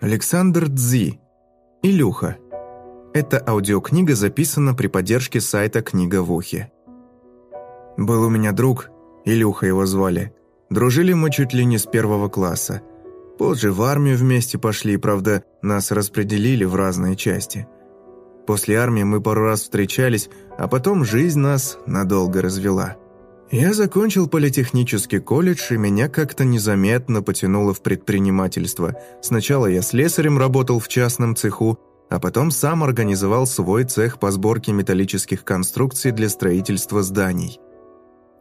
Александр Дзи. Илюха. Эта аудиокнига записана при поддержке сайта «Книга в ухе». Был у меня друг, Илюха его звали. Дружили мы чуть ли не с первого класса. Позже в армию вместе пошли, правда, нас распределили в разные части. После армии мы пару раз встречались, а потом жизнь нас надолго развела. Я закончил политехнический колледж, и меня как-то незаметно потянуло в предпринимательство. Сначала я слесарем работал в частном цеху, а потом сам организовал свой цех по сборке металлических конструкций для строительства зданий.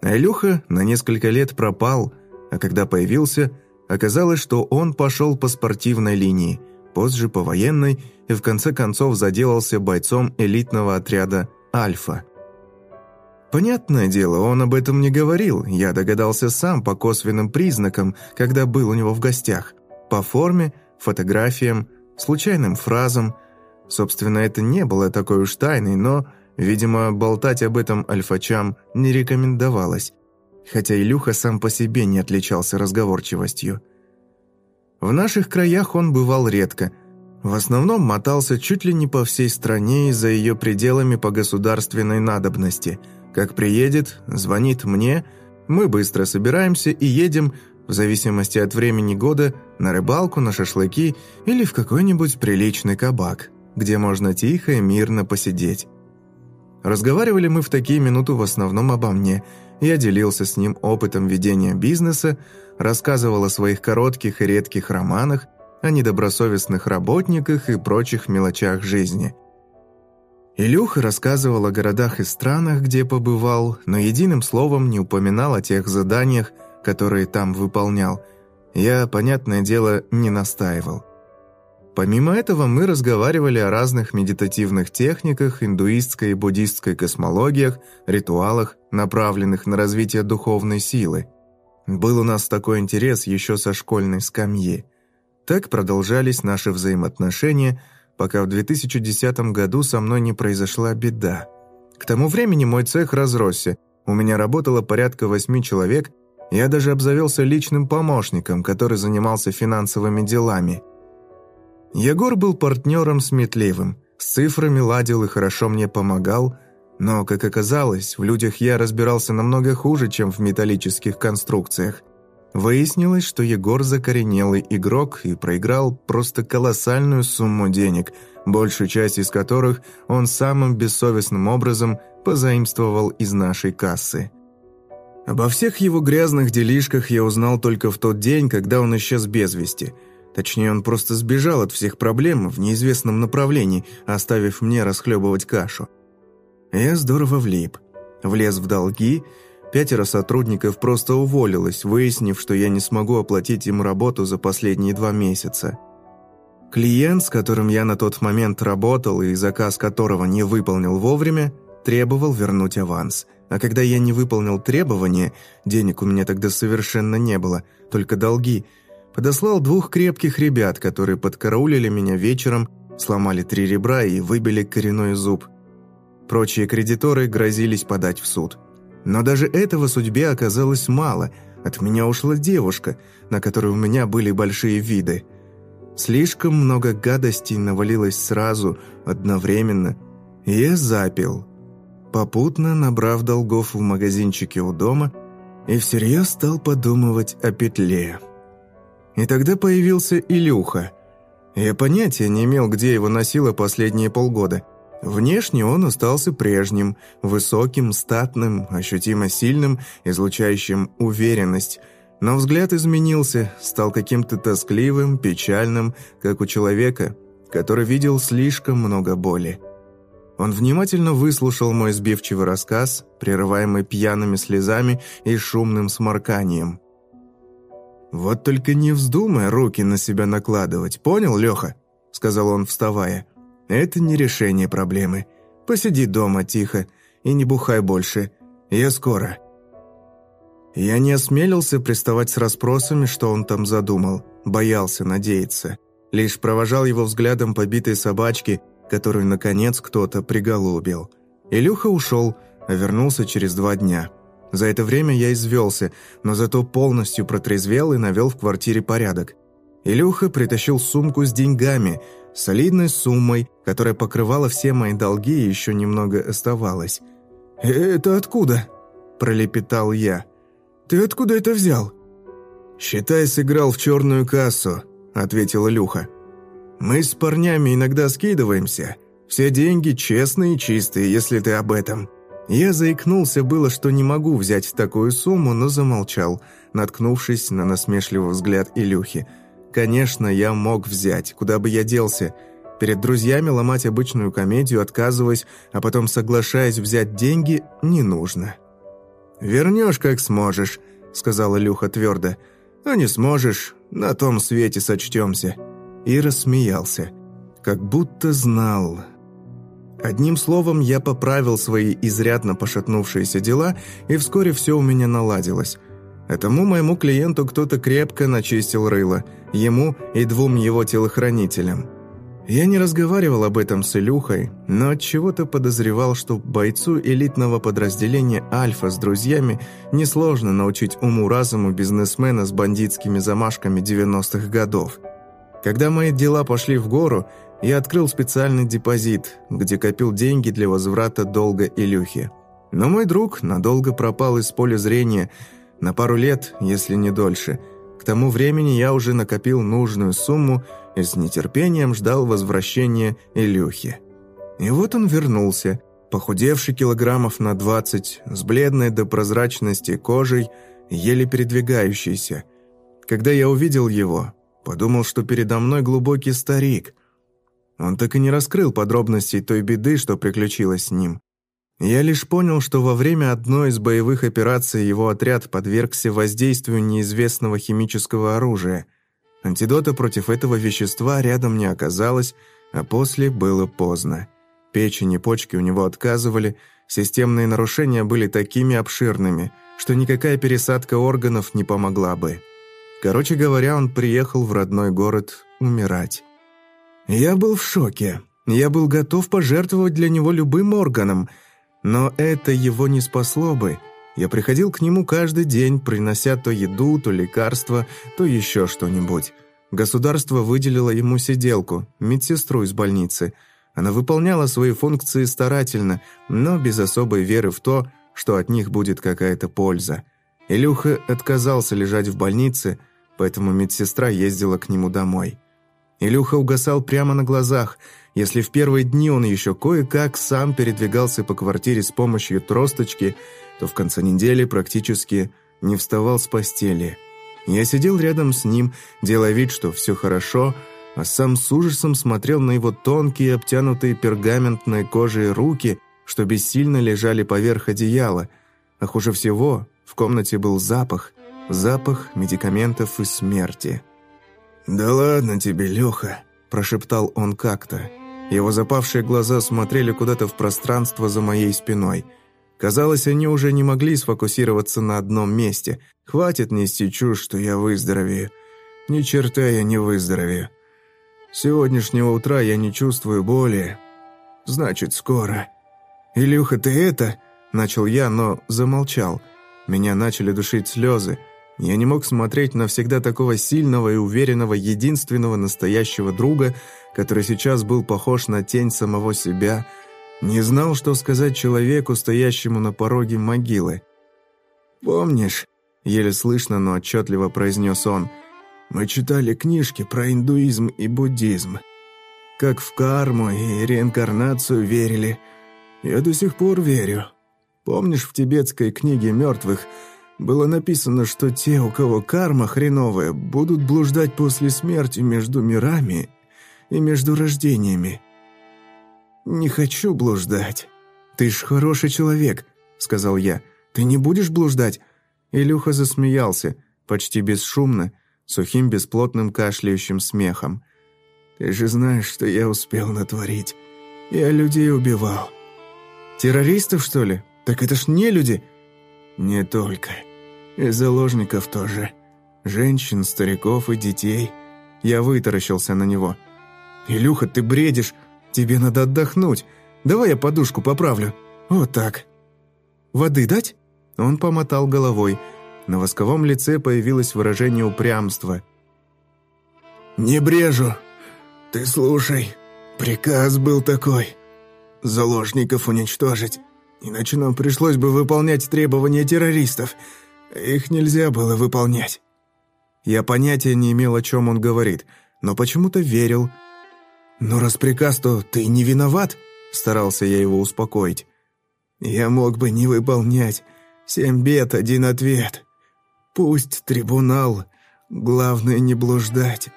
А Илюха на несколько лет пропал, а когда появился, оказалось, что он пошел по спортивной линии, позже по военной и в конце концов заделался бойцом элитного отряда «Альфа». Понятное дело, он об этом не говорил, я догадался сам по косвенным признакам, когда был у него в гостях. По форме, фотографиям, случайным фразам. Собственно, это не было такой уж тайной, но, видимо, болтать об этом альфачам не рекомендовалось, хотя Илюха сам по себе не отличался разговорчивостью. В наших краях он бывал редко, в основном мотался чуть ли не по всей стране и за ее пределами по государственной надобности – как приедет, звонит мне, мы быстро собираемся и едем, в зависимости от времени года, на рыбалку, на шашлыки или в какой-нибудь приличный кабак, где можно тихо и мирно посидеть. Разговаривали мы в такие минуты в основном обо мне. Я делился с ним опытом ведения бизнеса, рассказывал о своих коротких и редких романах, о недобросовестных работниках и прочих мелочах жизни – Илюха рассказывал о городах и странах, где побывал, но единым словом не упоминал о тех заданиях, которые там выполнял. Я, понятное дело, не настаивал. Помимо этого мы разговаривали о разных медитативных техниках, индуистской и буддистской космологиях, ритуалах, направленных на развитие духовной силы. Был у нас такой интерес еще со школьной скамьи. Так продолжались наши взаимоотношения – пока в 2010 году со мной не произошла беда. К тому времени мой цех разросся, у меня работало порядка восьми человек, я даже обзавелся личным помощником, который занимался финансовыми делами. Егор был партнером сметливым, с цифрами ладил и хорошо мне помогал, но, как оказалось, в людях я разбирался намного хуже, чем в металлических конструкциях. Выяснилось, что Егор закоренелый игрок и проиграл просто колоссальную сумму денег, большую часть из которых он самым бессовестным образом позаимствовал из нашей кассы. Обо всех его грязных делишках я узнал только в тот день, когда он исчез без вести. Точнее, он просто сбежал от всех проблем в неизвестном направлении, оставив мне расхлебывать кашу. Я здорово влип. Влез в долги Пятеро сотрудников просто уволилось, выяснив, что я не смогу оплатить им работу за последние два месяца. Клиент, с которым я на тот момент работал и заказ которого не выполнил вовремя, требовал вернуть аванс. А когда я не выполнил требования, денег у меня тогда совершенно не было, только долги, подослал двух крепких ребят, которые подкараулили меня вечером, сломали три ребра и выбили коренной зуб. Прочие кредиторы грозились подать в суд. Но даже этого судьбе оказалось мало. От меня ушла девушка, на которую у меня были большие виды. Слишком много гадостей навалилось сразу, одновременно. Я запил. Попутно набрав долгов в магазинчике у дома и всерьез стал подумывать о петле. И тогда появился Илюха. Я понятия не имел, где его носило последние полгода – Внешне он остался прежним, высоким, статным, ощутимо сильным, излучающим уверенность, но взгляд изменился, стал каким-то тоскливым, печальным, как у человека, который видел слишком много боли. Он внимательно выслушал мой сбивчивый рассказ, прерываемый пьяными слезами и шумным сморканием. «Вот только не вздумай руки на себя накладывать, понял, Леха?» — сказал он, вставая. Это не решение проблемы. Посиди дома тихо и не бухай больше. Я скоро». Я не осмелился приставать с расспросами, что он там задумал, боялся надеяться. Лишь провожал его взглядом побитой собачки, которую, наконец, кто-то приголубил. Илюха ушел, а вернулся через два дня. За это время я извелся, но зато полностью протрезвел и навел в квартире порядок. Илюха притащил сумку с деньгами, солидной суммой, которая покрывала все мои долги и еще немного оставалось. «Это откуда?» – пролепетал я. «Ты откуда это взял?» «Считай, сыграл в черную кассу», – ответил Илюха. «Мы с парнями иногда скидываемся. Все деньги честные и чистые, если ты об этом». Я заикнулся было, что не могу взять такую сумму, но замолчал, наткнувшись на насмешливый взгляд Илюхи. Конечно, я мог взять, куда бы я делся. Перед друзьями ломать обычную комедию, отказываясь, а потом соглашаясь взять деньги, не нужно. «Вернешь, как сможешь», — сказал Илюха твердо. «А не сможешь, на том свете сочтемся». И рассмеялся, как будто знал. Одним словом, я поправил свои изрядно пошатнувшиеся дела, и вскоре все у меня наладилось. Этому моему клиенту кто-то крепко начистил рыло, ему и двум его телохранителям. Я не разговаривал об этом с Илюхой, но от чего то подозревал, что бойцу элитного подразделения «Альфа» с друзьями несложно научить уму-разуму бизнесмена с бандитскими замашками 90-х годов. Когда мои дела пошли в гору, я открыл специальный депозит, где копил деньги для возврата долга Илюхи. Но мой друг надолго пропал из поля зрения, на пару лет, если не дольше. К тому времени я уже накопил нужную сумму и с нетерпением ждал возвращения Илюхи. И вот он вернулся, похудевший килограммов на двадцать, с бледной до прозрачности кожей, еле передвигающийся. Когда я увидел его, подумал, что передо мной глубокий старик – он так и не раскрыл подробностей той беды, что приключилось с ним. Я лишь понял, что во время одной из боевых операций его отряд подвергся воздействию неизвестного химического оружия. Антидота против этого вещества рядом не оказалось, а после было поздно. Печень и почки у него отказывали, системные нарушения были такими обширными, что никакая пересадка органов не помогла бы. Короче говоря, он приехал в родной город умирать. Я был в шоке. Я был готов пожертвовать для него любым органом, но это его не спасло бы. Я приходил к нему каждый день, принося то еду, то лекарства, то еще что-нибудь. Государство выделило ему сиделку, медсестру из больницы. Она выполняла свои функции старательно, но без особой веры в то, что от них будет какая-то польза. Илюха отказался лежать в больнице, поэтому медсестра ездила к нему домой. Илюха угасал прямо на глазах. Если в первые дни он еще кое-как сам передвигался по квартире с помощью тросточки, то в конце недели практически не вставал с постели. Я сидел рядом с ним, делая вид, что все хорошо, а сам с ужасом смотрел на его тонкие, обтянутые пергаментной кожей руки, что бессильно лежали поверх одеяла. А хуже всего в комнате был запах, запах медикаментов и смерти. «Да ладно тебе, Леха», – прошептал он как-то. Его запавшие глаза смотрели куда-то в пространство за моей спиной. Казалось, они уже не могли сфокусироваться на одном месте. Хватит нести чушь, что я выздоровею. Ни черта я не выздоровею. С сегодняшнего утра я не чувствую боли. Значит, скоро. «Илюха, ты это...» – начал я, но замолчал. Меня начали душить слезы. Я не мог смотреть на всегда такого сильного и уверенного единственного настоящего друга, который сейчас был похож на тень самого себя, не знал, что сказать человеку, стоящему на пороге могилы. «Помнишь?» – еле слышно, но отчетливо произнес он. «Мы читали книжки про индуизм и буддизм. Как в карму и реинкарнацию верили. Я до сих пор верю. Помнишь, в тибетской книге мертвых – было написано, что те, у кого карма хреновая, будут блуждать после смерти между мирами и между рождениями. «Не хочу блуждать. Ты ж хороший человек», — сказал я. «Ты не будешь блуждать?» Илюха засмеялся, почти бесшумно, сухим бесплотным кашляющим смехом. «Ты же знаешь, что я успел натворить. Я людей убивал». «Террористов, что ли? Так это ж не люди!» «Не только. И заложников тоже. Женщин, стариков и детей. Я вытаращился на него. «Илюха, ты бредишь! Тебе надо отдохнуть. Давай я подушку поправлю. Вот так». «Воды дать?» Он помотал головой. На восковом лице появилось выражение упрямства. «Не брежу. Ты слушай. Приказ был такой. Заложников уничтожить. Иначе нам пришлось бы выполнять требования террористов. Их нельзя было выполнять». Я понятия не имел, о чем он говорит, но почему-то верил. «Но раз приказ, то ты не виноват?» Старался я его успокоить. «Я мог бы не выполнять. Семь бед, один ответ. Пусть трибунал. Главное не блуждать».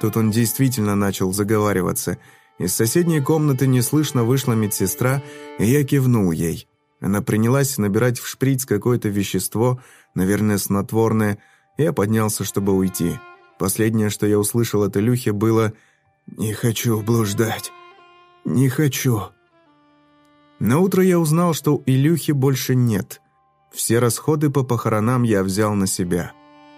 Тут он действительно начал заговариваться. Из соседней комнаты неслышно вышла медсестра, и я кивнул ей. Она принялась набирать в шприц какое-то вещество, наверное, снотворное. Я поднялся, чтобы уйти. Последнее, что я услышал от Илюхи, было «Не хочу блуждать. Не хочу». На утро я узнал, что у Илюхи больше нет. Все расходы по похоронам я взял на себя.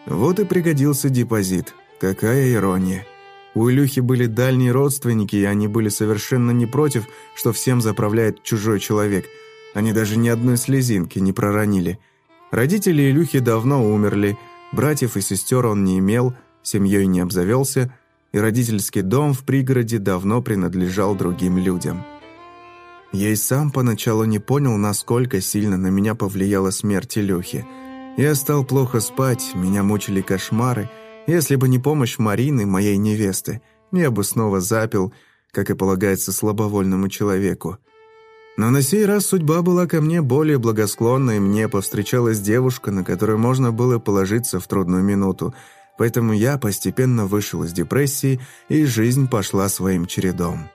Вот и пригодился депозит. Какая ирония. У Илюхи были дальние родственники, и они были совершенно не против, что всем заправляет чужой человек. Они даже ни одной слезинки не проронили. Родители Илюхи давно умерли, братьев и сестер он не имел, семьей не обзавелся, и родительский дом в пригороде давно принадлежал другим людям. Я и сам поначалу не понял, насколько сильно на меня повлияла смерть Илюхи. Я стал плохо спать, меня мучили кошмары – если бы не помощь Марины, моей невесты, я бы снова запил, как и полагается слабовольному человеку. Но на сей раз судьба была ко мне более благосклонна, и мне повстречалась девушка, на которую можно было положиться в трудную минуту, поэтому я постепенно вышел из депрессии, и жизнь пошла своим чередом.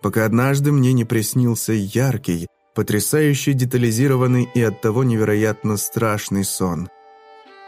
Пока однажды мне не приснился яркий, потрясающий детализированный и оттого невероятно страшный сон –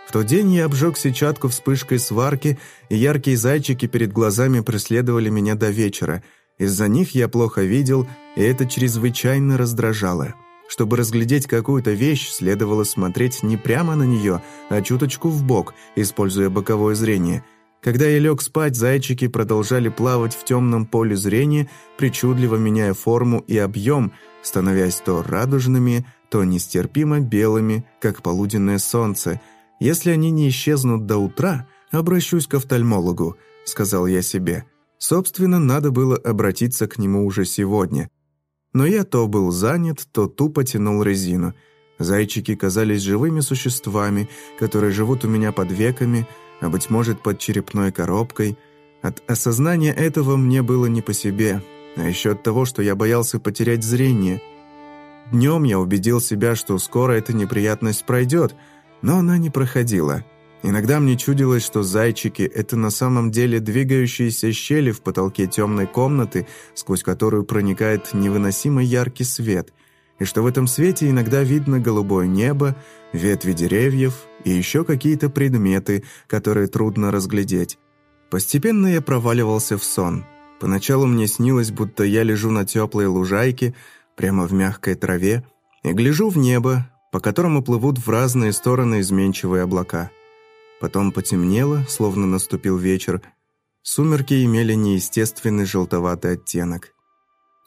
в тот день я обжег сетчатку вспышкой сварки, и яркие зайчики перед глазами преследовали меня до вечера. Из-за них я плохо видел, и это чрезвычайно раздражало. Чтобы разглядеть какую-то вещь, следовало смотреть не прямо на нее, а чуточку в бок, используя боковое зрение. Когда я лег спать, зайчики продолжали плавать в темном поле зрения, причудливо меняя форму и объем, становясь то радужными, то нестерпимо белыми, как полуденное солнце – если они не исчезнут до утра, обращусь к офтальмологу», — сказал я себе. Собственно, надо было обратиться к нему уже сегодня. Но я то был занят, то тупо тянул резину. Зайчики казались живыми существами, которые живут у меня под веками, а, быть может, под черепной коробкой. От осознания этого мне было не по себе, а еще от того, что я боялся потерять зрение. Днем я убедил себя, что скоро эта неприятность пройдет — но она не проходила. Иногда мне чудилось, что зайчики — это на самом деле двигающиеся щели в потолке темной комнаты, сквозь которую проникает невыносимо яркий свет, и что в этом свете иногда видно голубое небо, ветви деревьев и еще какие-то предметы, которые трудно разглядеть. Постепенно я проваливался в сон. Поначалу мне снилось, будто я лежу на теплой лужайке, прямо в мягкой траве, и гляжу в небо, по которому плывут в разные стороны изменчивые облака. Потом потемнело, словно наступил вечер. Сумерки имели неестественный желтоватый оттенок.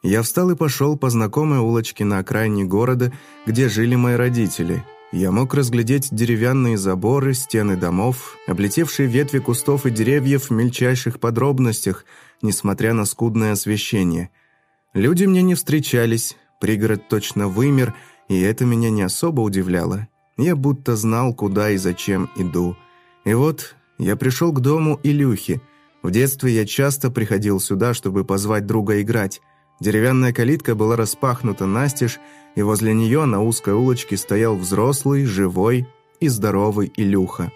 Я встал и пошел по знакомой улочке на окраине города, где жили мои родители. Я мог разглядеть деревянные заборы, стены домов, облетевшие ветви кустов и деревьев в мельчайших подробностях, несмотря на скудное освещение. Люди мне не встречались, пригород точно вымер — и это меня не особо удивляло. Я будто знал, куда и зачем иду. И вот я пришел к дому Илюхи. В детстве я часто приходил сюда, чтобы позвать друга играть. Деревянная калитка была распахнута настежь, и возле нее на узкой улочке стоял взрослый, живой и здоровый Илюха.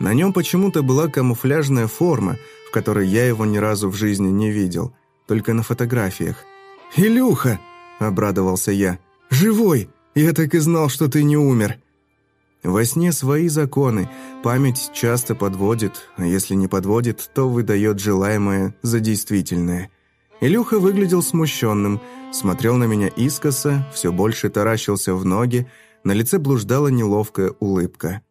На нем почему-то была камуфляжная форма, в которой я его ни разу в жизни не видел, только на фотографиях. «Илюха!» – обрадовался я. Живой! Я так и знал, что ты не умер!» Во сне свои законы, память часто подводит, а если не подводит, то выдает желаемое за действительное. Илюха выглядел смущенным, смотрел на меня искоса, все больше таращился в ноги, на лице блуждала неловкая улыбка.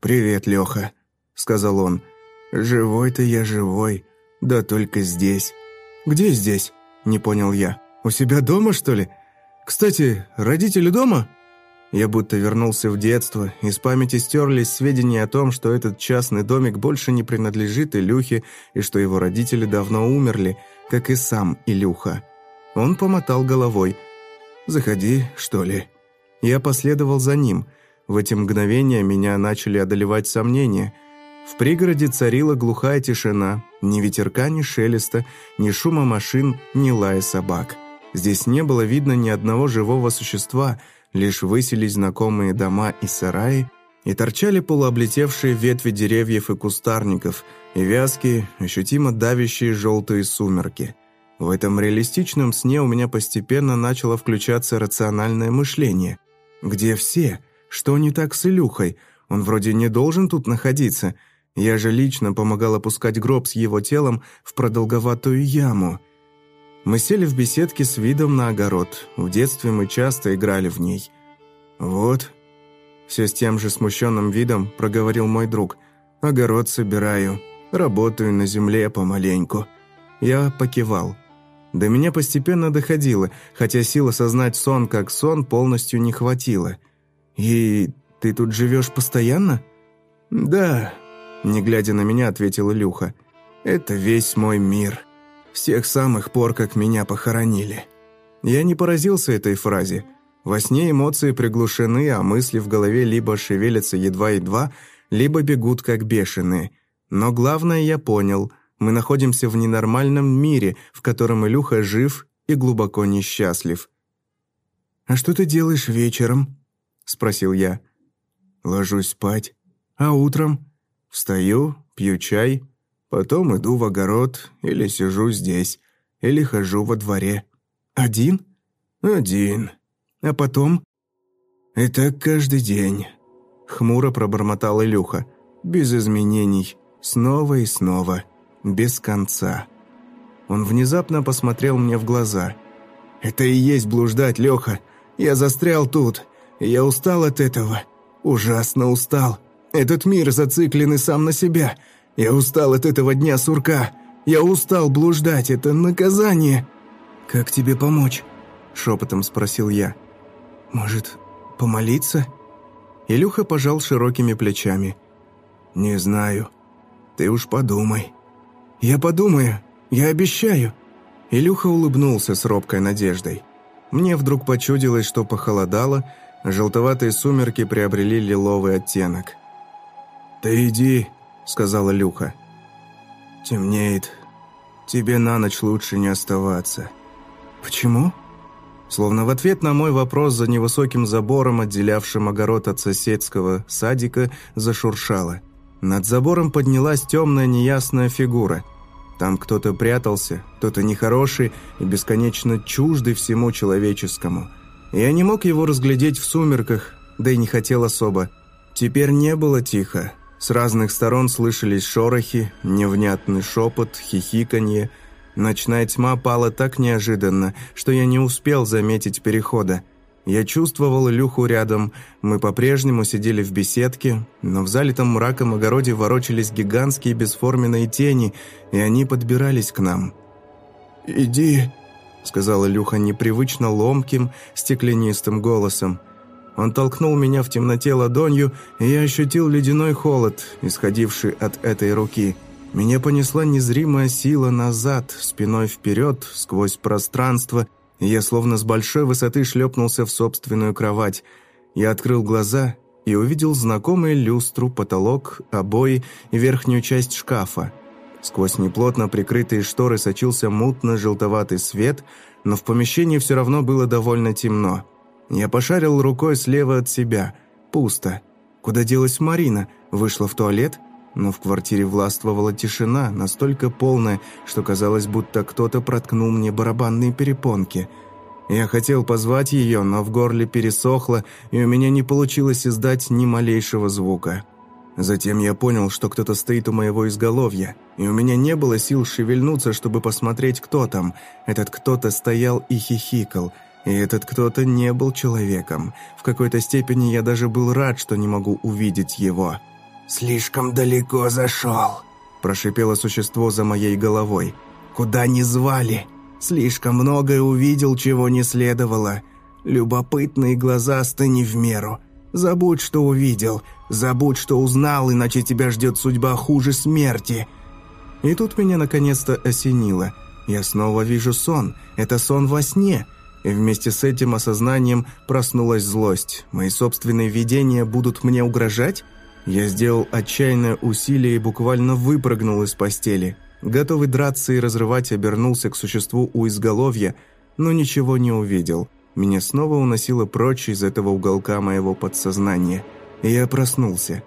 «Привет, Леха», — сказал он. «Живой-то я живой, да только здесь». «Где здесь?» — не понял я. «У себя дома, что ли?» Кстати, родители дома?» Я будто вернулся в детство, из памяти стерлись сведения о том, что этот частный домик больше не принадлежит Илюхе и что его родители давно умерли, как и сам Илюха. Он помотал головой. «Заходи, что ли?» Я последовал за ним. В эти мгновения меня начали одолевать сомнения. В пригороде царила глухая тишина, ни ветерка, ни шелеста, ни шума машин, ни лая собак. Здесь не было видно ни одного живого существа – лишь высились знакомые дома и сараи, и торчали полуоблетевшие ветви деревьев и кустарников, и вязкие, ощутимо давящие желтые сумерки. В этом реалистичном сне у меня постепенно начало включаться рациональное мышление. Где все? Что не так с Илюхой? Он вроде не должен тут находиться. Я же лично помогал опускать гроб с его телом в продолговатую яму – мы сели в беседке с видом на огород. В детстве мы часто играли в ней. «Вот», — все с тем же смущенным видом проговорил мой друг. «Огород собираю, работаю на земле помаленьку». Я покивал. До меня постепенно доходило, хотя сил осознать сон как сон полностью не хватило. «И ты тут живешь постоянно?» «Да», — не глядя на меня, ответил Илюха. «Это весь мой мир». С тех самых пор, как меня похоронили. Я не поразился этой фразе. Во сне эмоции приглушены, а мысли в голове либо шевелятся едва-едва, либо бегут как бешеные. Но главное я понял. Мы находимся в ненормальном мире, в котором Илюха жив и глубоко несчастлив. «А что ты делаешь вечером?» – спросил я. «Ложусь спать. А утром?» «Встаю, пью чай, Потом иду в огород, или сижу здесь, или хожу во дворе. Один? Один. А потом? И так каждый день. Хмуро пробормотал Илюха. Без изменений. Снова и снова. Без конца. Он внезапно посмотрел мне в глаза. «Это и есть блуждать, Леха. Я застрял тут. Я устал от этого. Ужасно устал. Этот мир зацикленный сам на себя. Я устал от этого дня сурка. Я устал блуждать. Это наказание. Как тебе помочь? Шепотом спросил я. Может, помолиться? Илюха пожал широкими плечами. Не знаю. Ты уж подумай. Я подумаю. Я обещаю. Илюха улыбнулся с робкой надеждой. Мне вдруг почудилось, что похолодало, желтоватые сумерки приобрели лиловый оттенок. «Ты иди», — сказала Люха. «Темнеет. Тебе на ночь лучше не оставаться». «Почему?» Словно в ответ на мой вопрос за невысоким забором, отделявшим огород от соседского садика, зашуршало. Над забором поднялась темная неясная фигура. Там кто-то прятался, кто-то нехороший и бесконечно чуждый всему человеческому. Я не мог его разглядеть в сумерках, да и не хотел особо. Теперь не было тихо. С разных сторон слышались шорохи, невнятный шепот, хихиканье. Ночная тьма пала так неожиданно, что я не успел заметить перехода. Я чувствовал Илюху рядом, мы по-прежнему сидели в беседке, но в залитом мраком огороде ворочались гигантские бесформенные тени, и они подбирались к нам. «Иди», — сказал Илюха непривычно ломким, стеклянистым голосом. Он толкнул меня в темноте ладонью, и я ощутил ледяной холод, исходивший от этой руки. Меня понесла незримая сила назад, спиной вперед, сквозь пространство, и я словно с большой высоты шлепнулся в собственную кровать. Я открыл глаза и увидел знакомый люстру, потолок, обои и верхнюю часть шкафа. Сквозь неплотно прикрытые шторы сочился мутно-желтоватый свет, но в помещении все равно было довольно темно. Я пошарил рукой слева от себя. Пусто. Куда делась Марина? Вышла в туалет? Но в квартире властвовала тишина, настолько полная, что казалось, будто кто-то проткнул мне барабанные перепонки. Я хотел позвать ее, но в горле пересохло, и у меня не получилось издать ни малейшего звука. Затем я понял, что кто-то стоит у моего изголовья, и у меня не было сил шевельнуться, чтобы посмотреть, кто там. Этот кто-то стоял и хихикал – и этот кто-то не был человеком. В какой-то степени я даже был рад, что не могу увидеть его. «Слишком далеко зашел», – прошипело существо за моей головой. «Куда не звали? Слишком многое увидел, чего не следовало. Любопытные глаза не в меру. Забудь, что увидел. Забудь, что узнал, иначе тебя ждет судьба хуже смерти». И тут меня наконец-то осенило. Я снова вижу сон. Это сон во сне. И вместе с этим осознанием проснулась злость. Мои собственные видения будут мне угрожать? Я сделал отчаянное усилие и буквально выпрыгнул из постели. Готовый драться и разрывать, обернулся к существу у изголовья, но ничего не увидел. Меня снова уносило прочь из этого уголка моего подсознания. И я проснулся.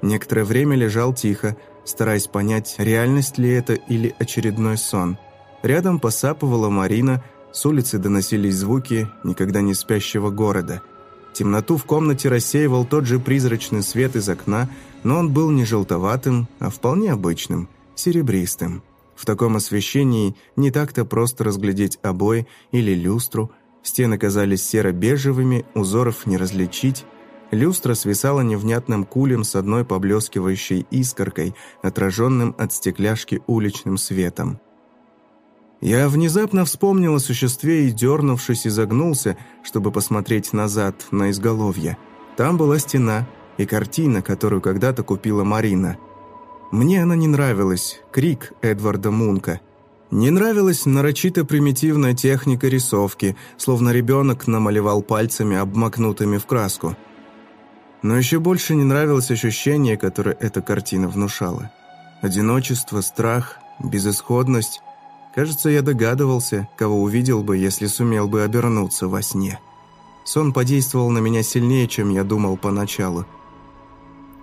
Некоторое время лежал тихо, стараясь понять, реальность ли это или очередной сон. Рядом посапывала Марина, с улицы доносились звуки никогда не спящего города – Темноту в комнате рассеивал тот же призрачный свет из окна, но он был не желтоватым, а вполне обычным, серебристым. В таком освещении не так-то просто разглядеть обои или люстру. Стены казались серо-бежевыми, узоров не различить. Люстра свисала невнятным кулем с одной поблескивающей искоркой, отраженным от стекляшки уличным светом. Я внезапно вспомнил о существе и, дернувшись, изогнулся, чтобы посмотреть назад, на изголовье. Там была стена и картина, которую когда-то купила Марина. Мне она не нравилась, крик Эдварда Мунка. Не нравилась нарочито примитивная техника рисовки, словно ребенок намалевал пальцами, обмакнутыми в краску. Но еще больше не нравилось ощущение, которое эта картина внушала. Одиночество, страх, безысходность – Кажется, я догадывался, кого увидел бы, если сумел бы обернуться во сне. Сон подействовал на меня сильнее, чем я думал поначалу.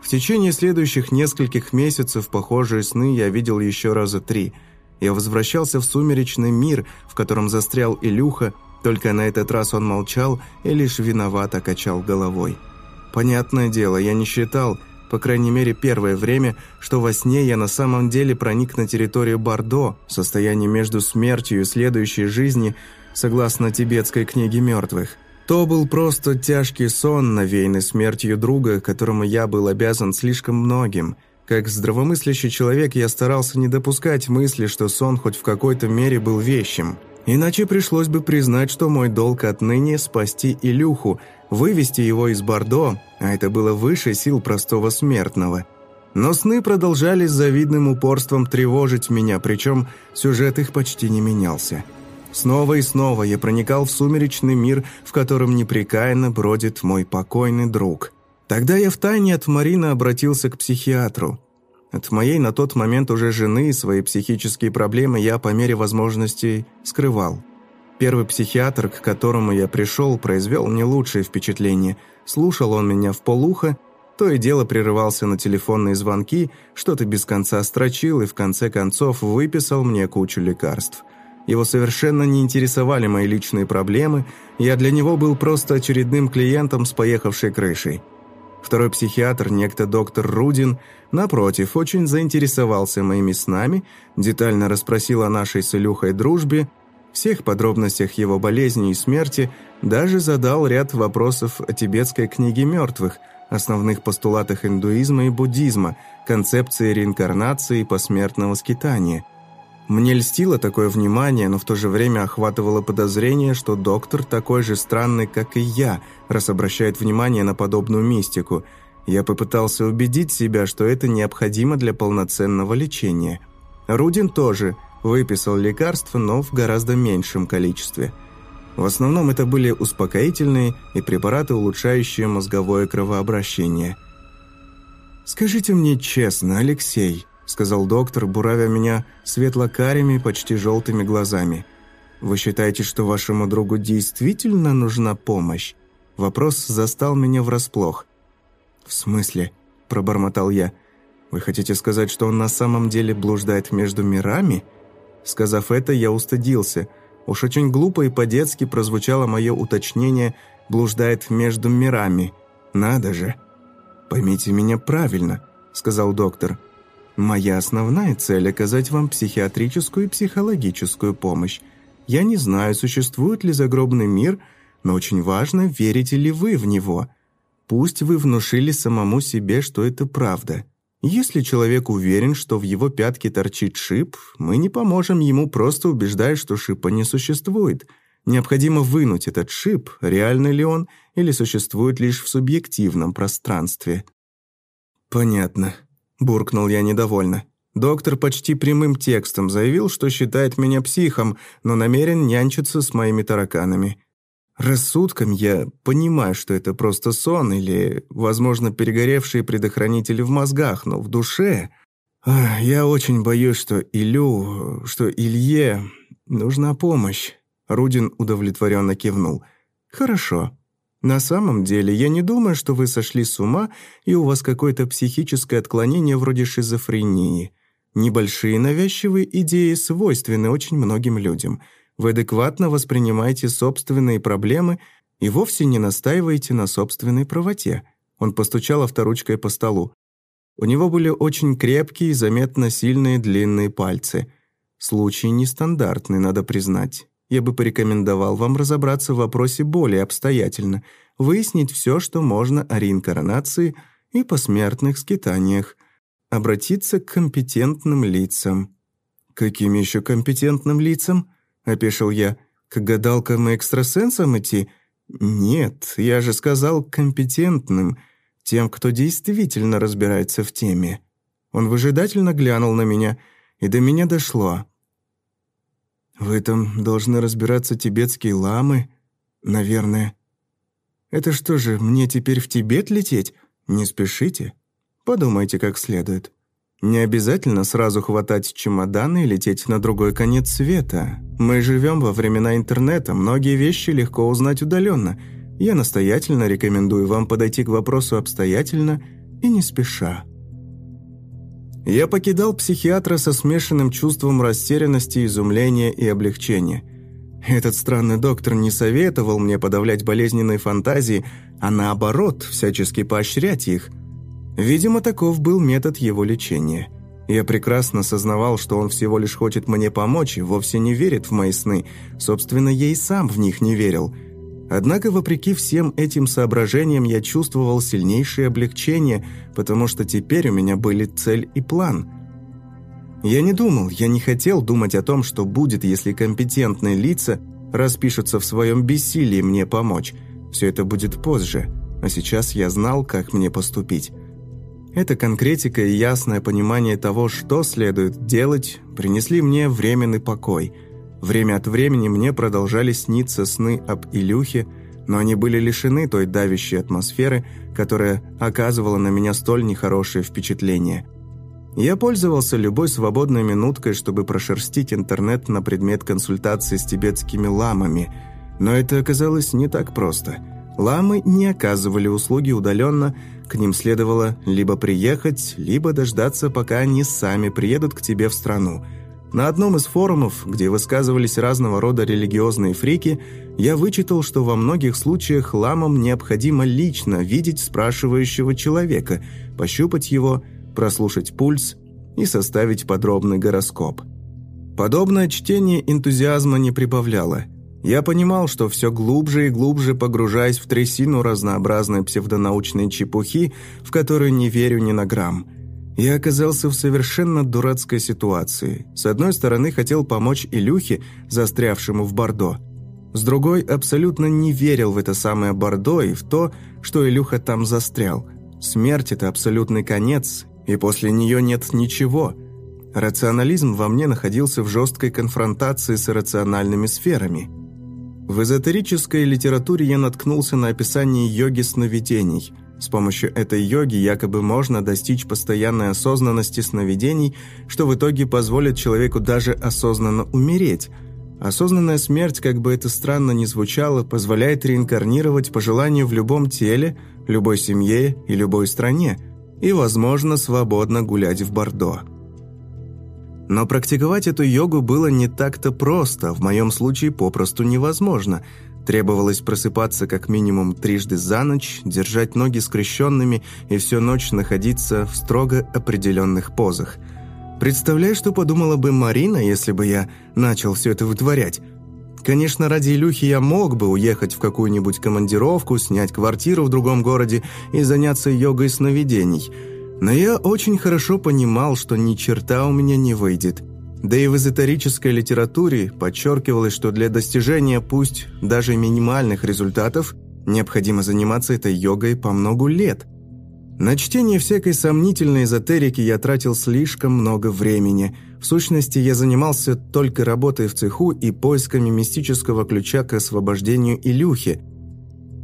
В течение следующих нескольких месяцев похожие сны я видел еще раза три. Я возвращался в сумеречный мир, в котором застрял Илюха, только на этот раз он молчал и лишь виновато качал головой. Понятное дело, я не считал, по крайней мере первое время, что во сне я на самом деле проник на территорию Бордо, состояние между смертью и следующей жизни, согласно тибетской книге мертвых. То был просто тяжкий сон, навеянный смертью друга, которому я был обязан слишком многим. Как здравомыслящий человек я старался не допускать мысли, что сон хоть в какой-то мере был вещим. Иначе пришлось бы признать, что мой долг отныне спасти Илюху – вывести его из Бордо, а это было выше сил простого смертного. Но сны продолжали с завидным упорством тревожить меня, причем сюжет их почти не менялся. Снова и снова я проникал в сумеречный мир, в котором непрекаянно бродит мой покойный друг. Тогда я втайне от Марины обратился к психиатру. От моей на тот момент уже жены свои психические проблемы я по мере возможностей скрывал. Первый психиатр, к которому я пришел, произвел не лучшее впечатление. Слушал он меня в полухо, то и дело прерывался на телефонные звонки, что-то без конца строчил и в конце концов выписал мне кучу лекарств. Его совершенно не интересовали мои личные проблемы, я для него был просто очередным клиентом с поехавшей крышей. Второй психиатр, некто доктор Рудин, напротив, очень заинтересовался моими снами, детально расспросил о нашей с Илюхой дружбе всех подробностях его болезни и смерти, даже задал ряд вопросов о тибетской книге мертвых, основных постулатах индуизма и буддизма, концепции реинкарнации и посмертного скитания. Мне льстило такое внимание, но в то же время охватывало подозрение, что доктор такой же странный, как и я, раз обращает внимание на подобную мистику. Я попытался убедить себя, что это необходимо для полноценного лечения. Рудин тоже – Выписал лекарства, но в гораздо меньшем количестве. В основном это были успокоительные и препараты, улучшающие мозговое кровообращение. «Скажите мне честно, Алексей», — сказал доктор, буравя меня светло-карими, почти желтыми глазами. «Вы считаете, что вашему другу действительно нужна помощь?» Вопрос застал меня врасплох. «В смысле?» – пробормотал я. «Вы хотите сказать, что он на самом деле блуждает между мирами?» Сказав это, я устыдился. Уж очень глупо и по-детски прозвучало мое уточнение «блуждает между мирами». Надо же. «Поймите меня правильно», — сказал доктор. «Моя основная цель — оказать вам психиатрическую и психологическую помощь. Я не знаю, существует ли загробный мир, но очень важно, верите ли вы в него. Пусть вы внушили самому себе, что это правда. Если человек уверен, что в его пятке торчит шип, мы не поможем ему, просто убеждая, что шипа не существует. Необходимо вынуть этот шип, реальный ли он или существует лишь в субъективном пространстве. «Понятно», – буркнул я недовольно. Доктор почти прямым текстом заявил, что считает меня психом, но намерен нянчиться с моими тараканами. Рассудком я понимаю, что это просто сон или, возможно, перегоревшие предохранители в мозгах, но в душе... Я очень боюсь, что Илю, что Илье нужна помощь. Рудин удовлетворенно кивнул. «Хорошо. На самом деле, я не думаю, что вы сошли с ума и у вас какое-то психическое отклонение вроде шизофрении. Небольшие навязчивые идеи свойственны очень многим людям. Вы адекватно воспринимаете собственные проблемы и вовсе не настаиваете на собственной правоте». Он постучал авторучкой по столу. У него были очень крепкие, заметно сильные длинные пальцы. Случай нестандартный, надо признать. Я бы порекомендовал вам разобраться в вопросе более обстоятельно, выяснить все, что можно о реинкарнации и посмертных скитаниях, обратиться к компетентным лицам. «Каким еще компетентным лицам?» – опешил я. «К гадалкам и экстрасенсам идти?» «Нет, я же сказал компетентным, тем, кто действительно разбирается в теме». Он выжидательно глянул на меня, и до меня дошло. В этом должны разбираться тибетские ламы, наверное. Это что же, мне теперь в Тибет лететь? Не спешите. Подумайте как следует. Не обязательно сразу хватать чемоданы и лететь на другой конец света. Мы живем во времена интернета, многие вещи легко узнать удаленно. Я настоятельно рекомендую вам подойти к вопросу обстоятельно и не спеша. Я покидал психиатра со смешанным чувством растерянности, изумления и облегчения. Этот странный доктор не советовал мне подавлять болезненные фантазии, а наоборот, всячески поощрять их. Видимо, таков был метод его лечения. Я прекрасно сознавал, что он всего лишь хочет мне помочь и вовсе не верит в мои сны. Собственно, я и сам в них не верил – Однако, вопреки всем этим соображениям, я чувствовал сильнейшее облегчение, потому что теперь у меня были цель и план. Я не думал, я не хотел думать о том, что будет, если компетентные лица распишутся в своем бессилии мне помочь. Все это будет позже, а сейчас я знал, как мне поступить. Эта конкретика и ясное понимание того, что следует делать, принесли мне временный покой – Время от времени мне продолжали сниться сны об Илюхе, но они были лишены той давящей атмосферы, которая оказывала на меня столь нехорошее впечатление. Я пользовался любой свободной минуткой, чтобы прошерстить интернет на предмет консультации с тибетскими ламами, но это оказалось не так просто. Ламы не оказывали услуги удаленно, к ним следовало либо приехать, либо дождаться, пока они сами приедут к тебе в страну – на одном из форумов, где высказывались разного рода религиозные фрики, я вычитал, что во многих случаях ламам необходимо лично видеть спрашивающего человека, пощупать его, прослушать пульс и составить подробный гороскоп. Подобное чтение энтузиазма не прибавляло. Я понимал, что все глубже и глубже погружаясь в трясину разнообразной псевдонаучной чепухи, в которую не верю ни на грамм – я оказался в совершенно дурацкой ситуации. С одной стороны, хотел помочь Илюхе, застрявшему в Бордо. С другой, абсолютно не верил в это самое Бордо и в то, что Илюха там застрял. Смерть – это абсолютный конец, и после нее нет ничего. Рационализм во мне находился в жесткой конфронтации с иррациональными сферами. В эзотерической литературе я наткнулся на описание йоги сновидений – с помощью этой йоги якобы можно достичь постоянной осознанности сновидений, что в итоге позволит человеку даже осознанно умереть. Осознанная смерть, как бы это странно ни звучало, позволяет реинкарнировать по желанию в любом теле, любой семье и любой стране, и, возможно, свободно гулять в Бордо. Но практиковать эту йогу было не так-то просто, в моем случае попросту невозможно – Требовалось просыпаться как минимум трижды за ночь, держать ноги скрещенными и всю ночь находиться в строго определенных позах. Представляю, что подумала бы Марина, если бы я начал все это вытворять. Конечно, ради Илюхи я мог бы уехать в какую-нибудь командировку, снять квартиру в другом городе и заняться йогой сновидений. Но я очень хорошо понимал, что ни черта у меня не выйдет. Да и в эзотерической литературе подчеркивалось, что для достижения пусть даже минимальных результатов необходимо заниматься этой йогой по многу лет. На чтение всякой сомнительной эзотерики я тратил слишком много времени. В сущности, я занимался только работой в цеху и поисками мистического ключа к освобождению Илюхи.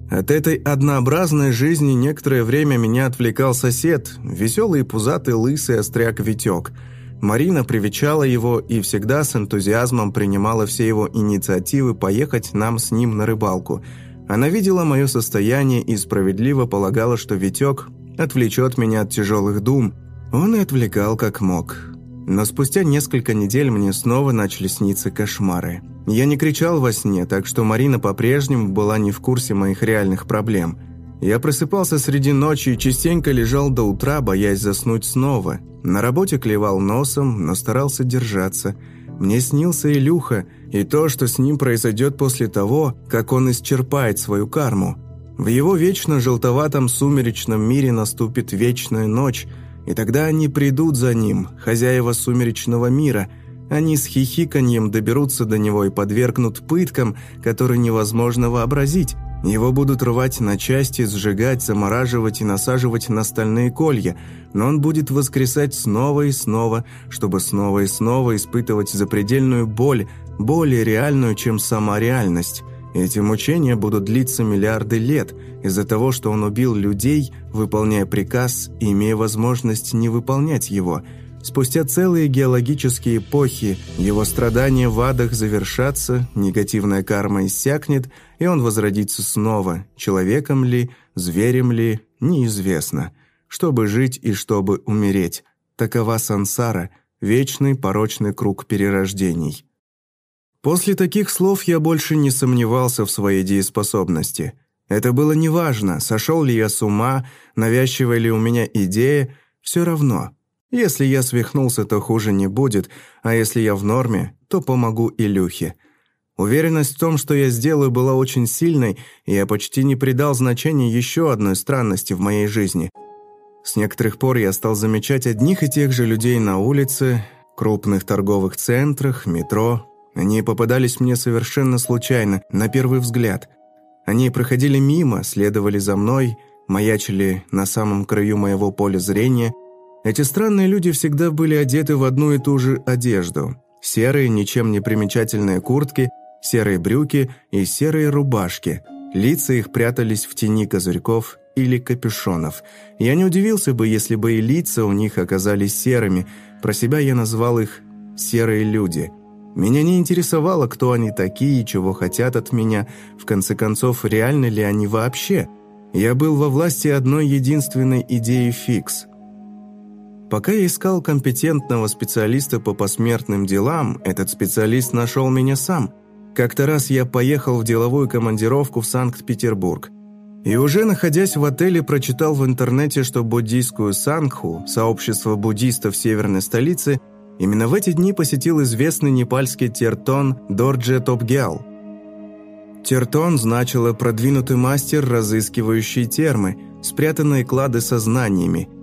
От этой однообразной жизни некоторое время меня отвлекал сосед, веселый пузатый лысый остряк Витек – Марина привечала его и всегда с энтузиазмом принимала все его инициативы поехать нам с ним на рыбалку. Она видела мое состояние и справедливо полагала, что Витек отвлечет меня от тяжелых дум. Он и отвлекал как мог. Но спустя несколько недель мне снова начали сниться кошмары. Я не кричал во сне, так что Марина по-прежнему была не в курсе моих реальных проблем – я просыпался среди ночи и частенько лежал до утра, боясь заснуть снова. На работе клевал носом, но старался держаться. Мне снился Илюха и то, что с ним произойдет после того, как он исчерпает свою карму. В его вечно желтоватом сумеречном мире наступит вечная ночь, и тогда они придут за ним, хозяева сумеречного мира. Они с хихиканьем доберутся до него и подвергнут пыткам, которые невозможно вообразить. Его будут рвать на части, сжигать, замораживать и насаживать на стальные колья, но он будет воскресать снова и снова, чтобы снова и снова испытывать запредельную боль, более реальную, чем сама реальность. Эти мучения будут длиться миллиарды лет из-за того, что он убил людей, выполняя приказ и имея возможность не выполнять его – Спустя целые геологические эпохи его страдания в адах завершатся, негативная карма иссякнет, и он возродится снова, человеком ли, зверем ли, неизвестно. Чтобы жить и чтобы умереть. Такова сансара, вечный порочный круг перерождений. После таких слов я больше не сомневался в своей дееспособности. Это было неважно, сошел ли я с ума, навязчивая ли у меня идея, все равно – если я свихнулся, то хуже не будет, а если я в норме, то помогу Илюхе. Уверенность в том, что я сделаю, была очень сильной, и я почти не придал значения еще одной странности в моей жизни. С некоторых пор я стал замечать одних и тех же людей на улице, крупных торговых центрах, метро. Они попадались мне совершенно случайно, на первый взгляд. Они проходили мимо, следовали за мной, маячили на самом краю моего поля зрения – эти странные люди всегда были одеты в одну и ту же одежду. Серые, ничем не примечательные куртки, серые брюки и серые рубашки. Лица их прятались в тени козырьков или капюшонов. Я не удивился бы, если бы и лица у них оказались серыми. Про себя я назвал их «серые люди». Меня не интересовало, кто они такие и чего хотят от меня. В конце концов, реальны ли они вообще? Я был во власти одной единственной идеи фикс – Пока я искал компетентного специалиста по посмертным делам, этот специалист нашел меня сам. Как-то раз я поехал в деловую командировку в Санкт-Петербург. И уже находясь в отеле, прочитал в интернете, что буддийскую Сангху, сообщество буддистов северной столицы, именно в эти дни посетил известный непальский тертон Дордже Топгял. Тертон значило «продвинутый мастер, разыскивающий термы», спрятанные клады со знаниями –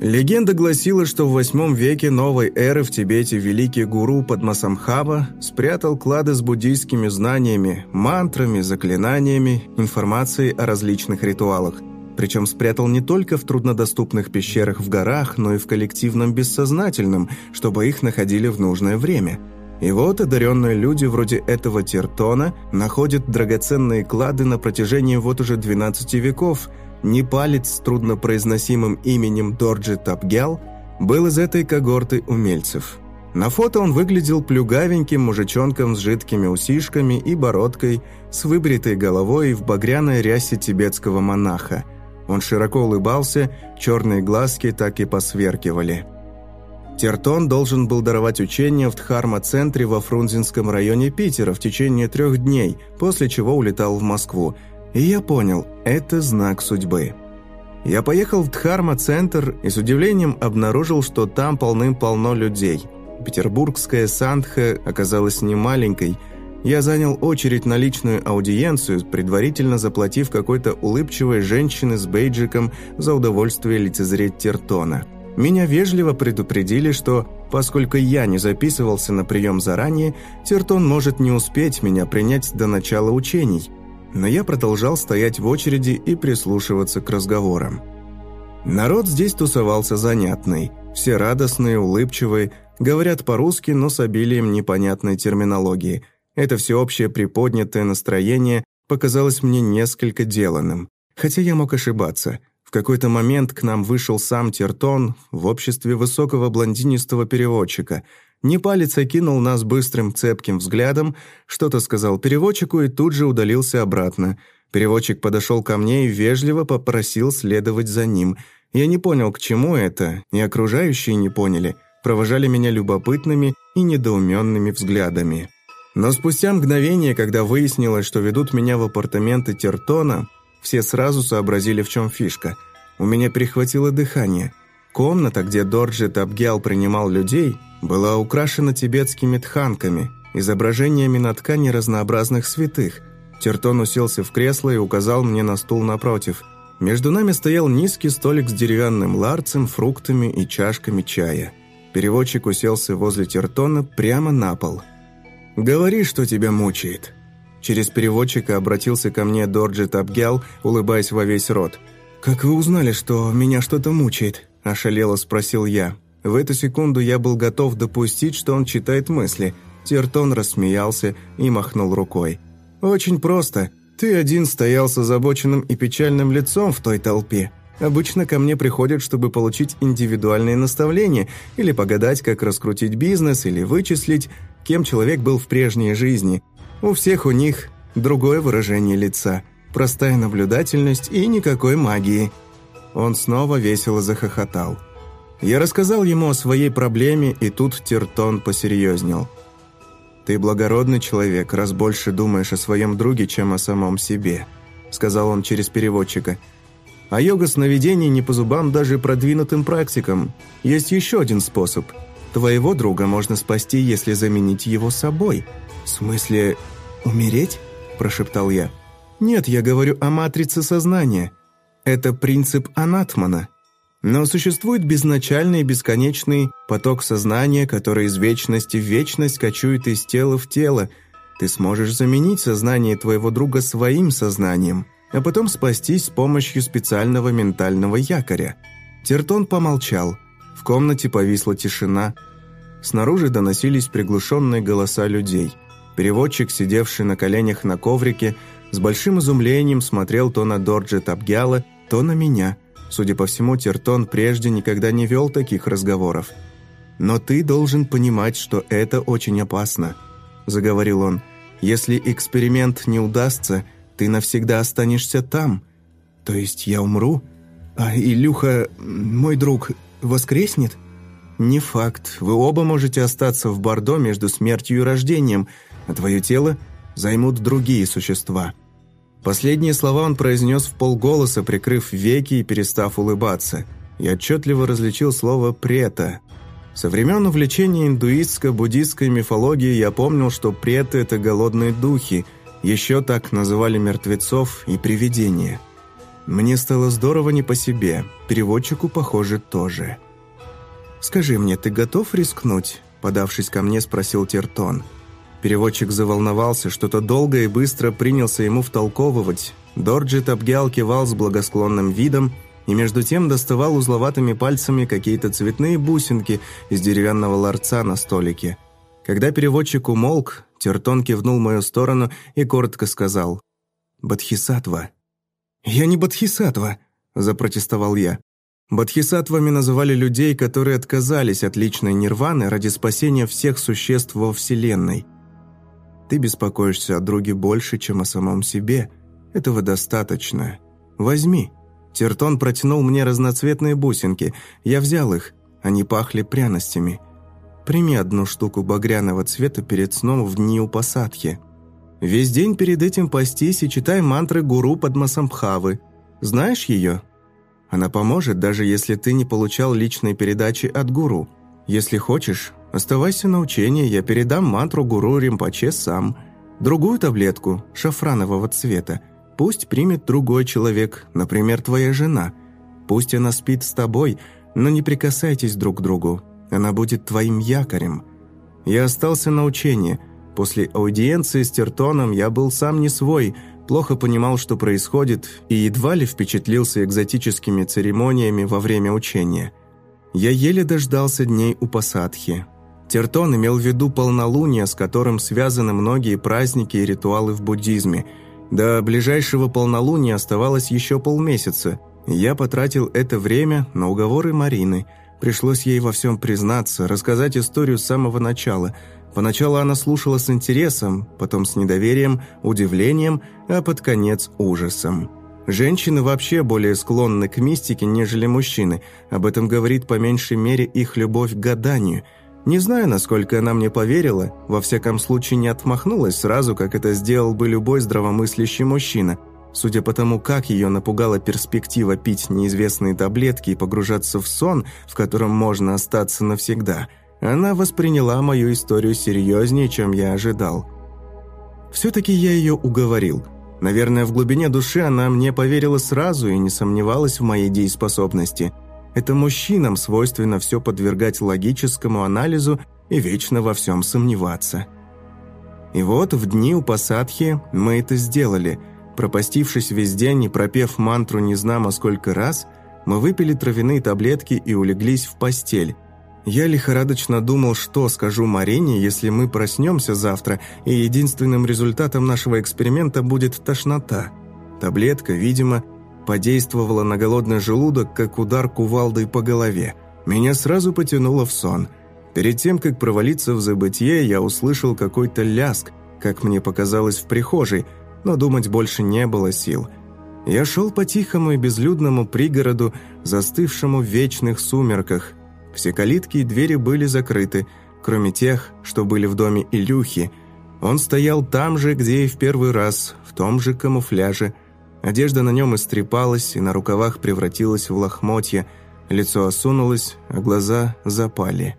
Легенда гласила, что в восьмом веке новой эры в Тибете великий гуру Падмасамхава спрятал клады с буддийскими знаниями, мантрами, заклинаниями, информацией о различных ритуалах. Причем спрятал не только в труднодоступных пещерах в горах, но и в коллективном бессознательном, чтобы их находили в нужное время. И вот одаренные люди вроде этого Тертона находят драгоценные клады на протяжении вот уже 12 веков – Непалец с труднопроизносимым именем Дорджи Тапгял был из этой когорты умельцев. На фото он выглядел плюгавеньким мужичонком с жидкими усишками и бородкой, с выбритой головой в багряной рясе тибетского монаха. Он широко улыбался, черные глазки так и посверкивали. Тертон должен был даровать учения в Дхарма-центре во Фрунзенском районе Питера в течение трех дней, после чего улетал в Москву – и я понял, это знак судьбы. Я поехал в Дхарма-центр и с удивлением обнаружил, что там полным-полно людей. Петербургская Сандха оказалась немаленькой. Я занял очередь на личную аудиенцию, предварительно заплатив какой-то улыбчивой женщине с бейджиком за удовольствие лицезреть Тертона. Меня вежливо предупредили, что, поскольку я не записывался на прием заранее, Тертон может не успеть меня принять до начала учений. Но я продолжал стоять в очереди и прислушиваться к разговорам. Народ здесь тусовался занятный. Все радостные, улыбчивые, говорят по-русски, но с обилием непонятной терминологии. Это всеобщее приподнятое настроение показалось мне несколько деланным. Хотя я мог ошибаться. В какой-то момент к нам вышел сам Тертон в обществе высокого блондинистого переводчика. Непалец окинул нас быстрым цепким взглядом, что-то сказал переводчику и тут же удалился обратно. Переводчик подошел ко мне и вежливо попросил следовать за ним – я не понял, к чему это, и окружающие не поняли, провожали меня любопытными и недоуменными взглядами. Но спустя мгновение, когда выяснилось, что ведут меня в апартаменты Тертона, все сразу сообразили, в чем фишка. У меня перехватило дыхание. Комната, где Дорджет Абгял принимал людей, была украшена тибетскими тханками, изображениями на ткани разнообразных святых. Тертон уселся в кресло и указал мне на стул напротив – между нами стоял низкий столик с деревянным ларцем, фруктами и чашками чая. Переводчик уселся возле Тертона прямо на пол. «Говори, что тебя мучает». Через переводчика обратился ко мне Дорджит Абгял, улыбаясь во весь рот. «Как вы узнали, что меня что-то мучает?» – ошалело спросил я. В эту секунду я был готов допустить, что он читает мысли. Тертон рассмеялся и махнул рукой. «Очень просто. Ты один стоял с озабоченным и печальным лицом в той толпе. Обычно ко мне приходят, чтобы получить индивидуальные наставления или погадать, как раскрутить бизнес, или вычислить, кем человек был в прежней жизни. У всех у них другое выражение лица, простая наблюдательность и никакой магии. Он снова весело захохотал. Я рассказал ему о своей проблеме, и тут Тертон посерьезнел – «Ты благородный человек, раз больше думаешь о своем друге, чем о самом себе», сказал он через переводчика. «А йога сновидений не по зубам даже продвинутым практикам. Есть еще один способ. Твоего друга можно спасти, если заменить его собой». «В смысле, умереть?» – прошептал я. «Нет, я говорю о матрице сознания. Это принцип анатмана». Но существует безначальный и бесконечный поток сознания, который из вечности в вечность кочует из тела в тело. Ты сможешь заменить сознание твоего друга своим сознанием, а потом спастись с помощью специального ментального якоря. Тертон помолчал. В комнате повисла тишина. Снаружи доносились приглушенные голоса людей. Переводчик, сидевший на коленях на коврике, с большим изумлением смотрел то на Дорджи Табгяла, то на меня – Судя по всему, Тертон прежде никогда не вел таких разговоров. «Но ты должен понимать, что это очень опасно», – заговорил он. «Если эксперимент не удастся, ты навсегда останешься там. То есть я умру? А Илюха, мой друг, воскреснет?» «Не факт. Вы оба можете остаться в Бордо между смертью и рождением, а твое тело займут другие существа». Последние слова он произнес в полголоса, прикрыв веки и перестав улыбаться. Я отчетливо различил слово «прета». Со времен увлечения индуистско-буддистской мифологией я помнил, что преты – это голодные духи, еще так называли мертвецов и привидения. Мне стало здорово не по себе, переводчику, похоже, тоже. «Скажи мне, ты готов рискнуть?» – подавшись ко мне, спросил Тертон – Переводчик заволновался, что-то долго и быстро принялся ему втолковывать. Дорджит Абгиал кивал с благосклонным видом и между тем доставал узловатыми пальцами какие-то цветные бусинки из деревянного ларца на столике. Когда переводчик умолк, Тертон кивнул в мою сторону и коротко сказал «Бадхисатва». «Я не Бадхисатва», – запротестовал я. Бодхисаттвами называли людей, которые отказались от личной нирваны ради спасения всех существ во Вселенной. Ты беспокоишься о друге больше, чем о самом себе. Этого достаточно. Возьми». Тертон протянул мне разноцветные бусинки. Я взял их. Они пахли пряностями. Прими одну штуку багряного цвета перед сном в дни у посадки. Весь день перед этим постись и читай мантры гуру Падмасамбхавы. Знаешь ее? Она поможет, даже если ты не получал личной передачи от гуру. Если хочешь, Оставайся на учении, я передам мантру гуру Римпаче сам. Другую таблетку, шафранового цвета, пусть примет другой человек, например, твоя жена. Пусть она спит с тобой, Но не прикасайтесь друг к другу, она будет твоим якорем. Я остался на учении. После аудиенции с Тертоном я был сам не свой, плохо понимал, что происходит, и едва ли впечатлился экзотическими церемониями во время учения. Я еле дождался дней у Пасадхи. Тертон имел в виду полнолуние, с которым связаны многие праздники и ритуалы в буддизме. До ближайшего полнолуния оставалось еще полмесяца. Я потратил это время на уговоры Марины. Пришлось ей во всем признаться, рассказать историю с самого начала. Поначалу она слушала с интересом, потом с недоверием, удивлением, а под конец ужасом. Женщины вообще более склонны к мистике, нежели мужчины. Об этом говорит по меньшей мере их любовь к гаданию – не знаю, насколько она мне поверила, во всяком случае не отмахнулась сразу, как это сделал бы любой здравомыслящий мужчина. Судя по тому, как ее напугала перспектива пить неизвестные таблетки и погружаться в сон, в котором можно остаться навсегда, она восприняла мою историю серьезнее, чем я ожидал. Все-таки я ее уговорил. Наверное, в глубине души она мне поверила сразу и не сомневалась в моей дееспособности – это мужчинам свойственно все подвергать логическому анализу и вечно во всем сомневаться. И вот в дни у посадки мы это сделали. Пропастившись весь день и пропев мантру не знамо сколько раз, мы выпили травяные таблетки и улеглись в постель. Я лихорадочно думал, что скажу Марине, если мы проснемся завтра, и единственным результатом нашего эксперимента будет тошнота. Таблетка, видимо, подействовала на голодный желудок, как удар кувалдой по голове. Меня сразу потянуло в сон. Перед тем, как провалиться в забытье, я услышал какой-то ляск, как мне показалось в прихожей, но думать больше не было сил. Я шел по тихому и безлюдному пригороду, застывшему в вечных сумерках. Все калитки и двери были закрыты, кроме тех, что были в доме Илюхи. Он стоял там же, где и в первый раз, в том же камуфляже – Одежда на нем истрепалась и на рукавах превратилась в лохмотья, лицо осунулось, а глаза запали.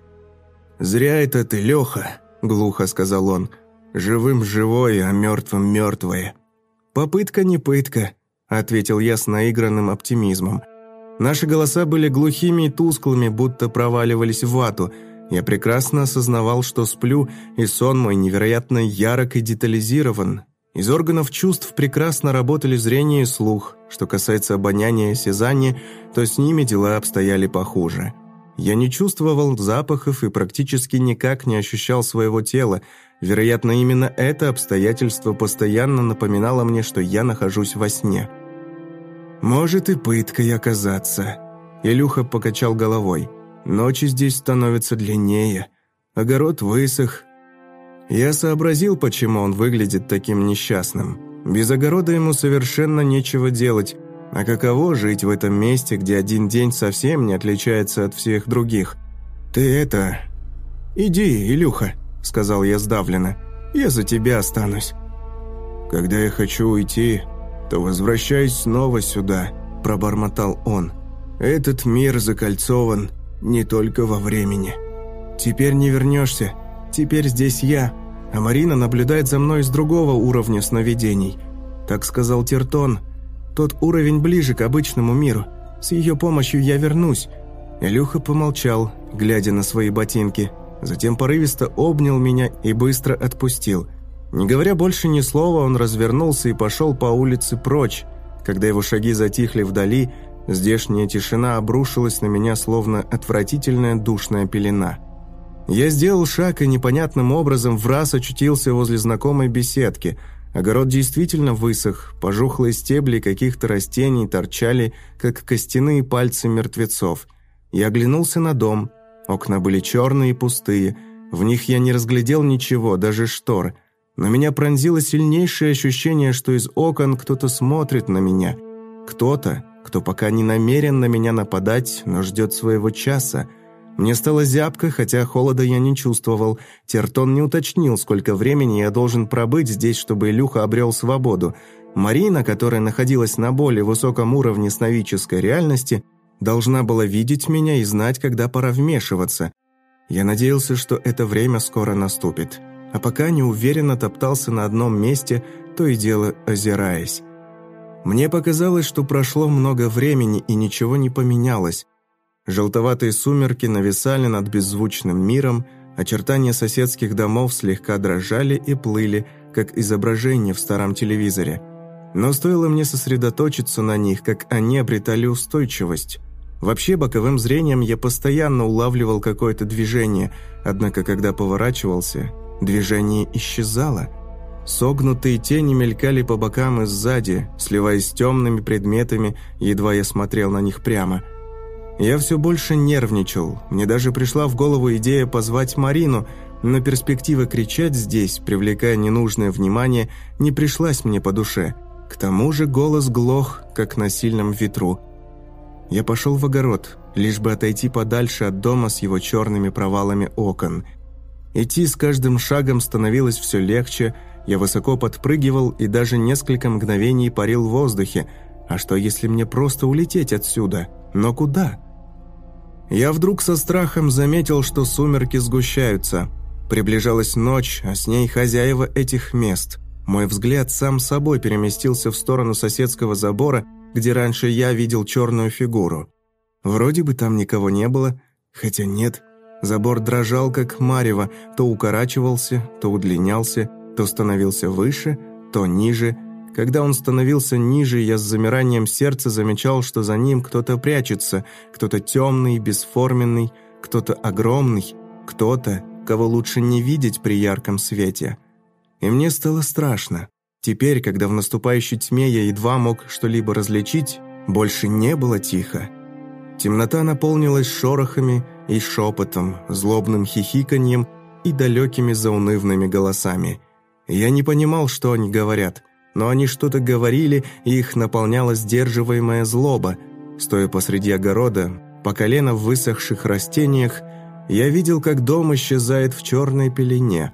«Зря это ты, Леха», — глухо сказал он. «Живым живое, а мертвым мертвое». «Попытка не пытка», — ответил я с наигранным оптимизмом. Наши голоса были глухими и тусклыми, будто проваливались в вату. Я прекрасно осознавал, что сплю, и сон мой невероятно ярок и детализирован, из органов чувств прекрасно работали зрение и слух. Что касается обоняния и осязания, то с ними дела обстояли похуже. Я не чувствовал запахов и практически никак не ощущал своего тела. Вероятно, именно это обстоятельство постоянно напоминало мне, что я нахожусь во сне. «Может и пыткой оказаться», — Илюха покачал головой. «Ночи здесь становятся длиннее. Огород высох, я сообразил, почему он выглядит таким несчастным. Без огорода ему совершенно нечего делать, а каково жить в этом месте, где один день совсем не отличается от всех других? Ты это... «Иди, Илюха», — сказал я сдавленно, — «я за тебя останусь». «Когда я хочу уйти, то возвращаюсь снова сюда», — пробормотал он. «Этот мир закольцован не только во времени. Теперь не вернешься, Теперь здесь я, а Марина наблюдает за мной с другого уровня сновидений. Так сказал Тертон. Тот уровень ближе к обычному миру. С ее помощью я вернусь». Илюха помолчал, глядя на свои ботинки. Затем порывисто обнял меня и быстро отпустил. Не говоря больше ни слова, он развернулся и пошел по улице прочь. Когда его шаги затихли вдали, здешняя тишина обрушилась на меня, словно отвратительная душная пелена. Я сделал шаг и непонятным образом в раз очутился возле знакомой беседки. Огород действительно высох, пожухлые стебли каких-то растений торчали, как костяные пальцы мертвецов. Я оглянулся на дом. Окна были черные и пустые. В них я не разглядел ничего, даже штор. Но меня пронзило сильнейшее ощущение, что из окон кто-то смотрит на меня. Кто-то, кто пока не намерен на меня нападать, но ждет своего часа – мне стало зябко, хотя холода я не чувствовал. Тертон не уточнил, сколько времени я должен пробыть здесь, чтобы Илюха обрел свободу. Марина, которая находилась на более высоком уровне сновидческой реальности, должна была видеть меня и знать, когда пора вмешиваться. Я надеялся, что это время скоро наступит. А пока неуверенно топтался на одном месте, то и дело озираясь. Мне показалось, что прошло много времени и ничего не поменялось. Желтоватые сумерки нависали над беззвучным миром, очертания соседских домов слегка дрожали и плыли, как изображение в старом телевизоре. Но стоило мне сосредоточиться на них, как они обретали устойчивость. Вообще, боковым зрением я постоянно улавливал какое-то движение, однако, когда поворачивался, движение исчезало. Согнутые тени мелькали по бокам и сзади, сливаясь с темными предметами, едва я смотрел на них прямо – я все больше нервничал. Мне даже пришла в голову идея позвать Марину, но перспектива кричать здесь, привлекая ненужное внимание, не пришлась мне по душе. К тому же голос глох, как на сильном ветру. Я пошел в огород, лишь бы отойти подальше от дома с его черными провалами окон. Идти с каждым шагом становилось все легче, я высоко подпрыгивал и даже несколько мгновений парил в воздухе. А что, если мне просто улететь отсюда? Но куда? Я вдруг со страхом заметил, что сумерки сгущаются. Приближалась ночь, а с ней хозяева этих мест. Мой взгляд сам собой переместился в сторону соседского забора, где раньше я видел черную фигуру. Вроде бы там никого не было, хотя нет. Забор дрожал, как марево, то укорачивался, то удлинялся, то становился выше, то ниже – когда он становился ниже, я с замиранием сердца замечал, что за ним кто-то прячется, кто-то темный, бесформенный, кто-то огромный, кто-то, кого лучше не видеть при ярком свете. И мне стало страшно. Теперь, когда в наступающей тьме я едва мог что-либо различить, больше не было тихо. Темнота наполнилась шорохами и шепотом, злобным хихиканьем и далекими заунывными голосами. Я не понимал, что они говорят – но они что-то говорили, и их наполняла сдерживаемая злоба. Стоя посреди огорода, по колено в высохших растениях, я видел, как дом исчезает в черной пелене.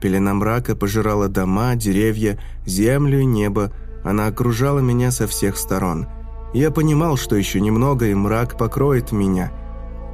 Пелена мрака пожирала дома, деревья, землю и небо, она окружала меня со всех сторон. Я понимал, что еще немного, и мрак покроет меня.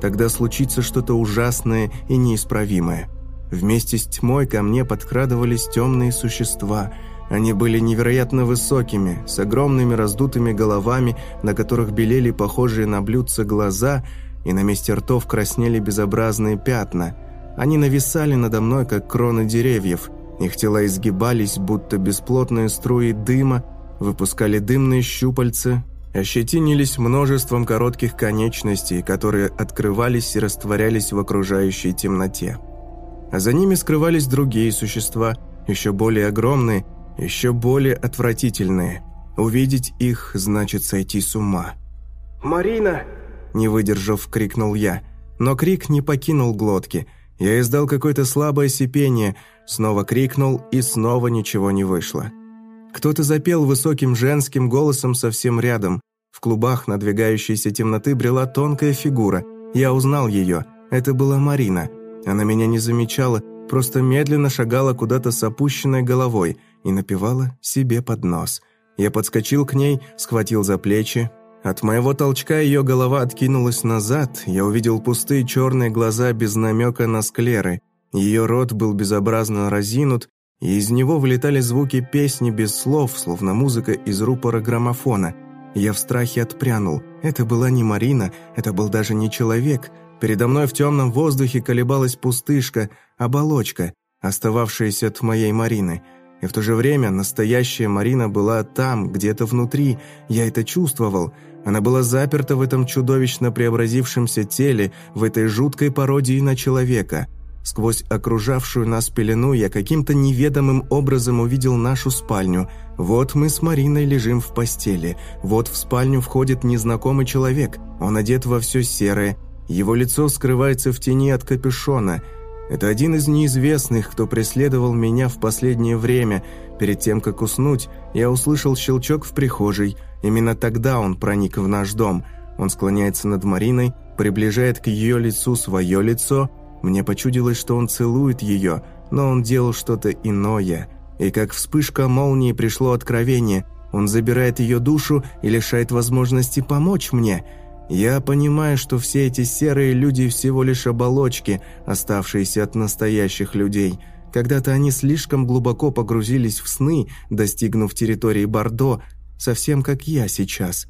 Тогда случится что-то ужасное и неисправимое. Вместе с тьмой ко мне подкрадывались темные существа – они были невероятно высокими, с огромными раздутыми головами, на которых белели похожие на блюдца глаза, и на месте ртов краснели безобразные пятна. Они нависали надо мной, как кроны деревьев. Их тела изгибались, будто бесплотные струи дыма, выпускали дымные щупальца, ощетинились множеством коротких конечностей, которые открывались и растворялись в окружающей темноте. А за ними скрывались другие существа, еще более огромные, еще более отвратительные. Увидеть их значит сойти с ума. «Марина!» – не выдержав, крикнул я. Но крик не покинул глотки. Я издал какое-то слабое сипение, снова крикнул, и снова ничего не вышло. Кто-то запел высоким женским голосом совсем рядом. В клубах надвигающейся темноты брела тонкая фигура. Я узнал ее. Это была Марина. Она меня не замечала, просто медленно шагала куда-то с опущенной головой и напевала себе под нос. Я подскочил к ней, схватил за плечи. От моего толчка ее голова откинулась назад, я увидел пустые черные глаза без намека на склеры. Ее рот был безобразно разинут, и из него вылетали звуки песни без слов, словно музыка из рупора граммофона. Я в страхе отпрянул. Это была не Марина, это был даже не человек. Передо мной в темном воздухе колебалась пустышка, оболочка, остававшаяся от моей Марины – и в то же время настоящая Марина была там, где-то внутри, я это чувствовал. Она была заперта в этом чудовищно преобразившемся теле, в этой жуткой пародии на человека. Сквозь окружавшую нас пелену я каким-то неведомым образом увидел нашу спальню. Вот мы с Мариной лежим в постели. Вот в спальню входит незнакомый человек. Он одет во все серое. Его лицо скрывается в тени от капюшона – это один из неизвестных, кто преследовал меня в последнее время. Перед тем, как уснуть, я услышал щелчок в прихожей. Именно тогда он проник в наш дом. Он склоняется над Мариной, приближает к ее лицу свое лицо. Мне почудилось, что он целует ее, но он делал что-то иное. И как вспышка молнии пришло откровение. Он забирает ее душу и лишает возможности помочь мне – я понимаю, что все эти серые люди всего лишь оболочки, оставшиеся от настоящих людей. Когда-то они слишком глубоко погрузились в сны, достигнув территории Бордо, совсем как я сейчас.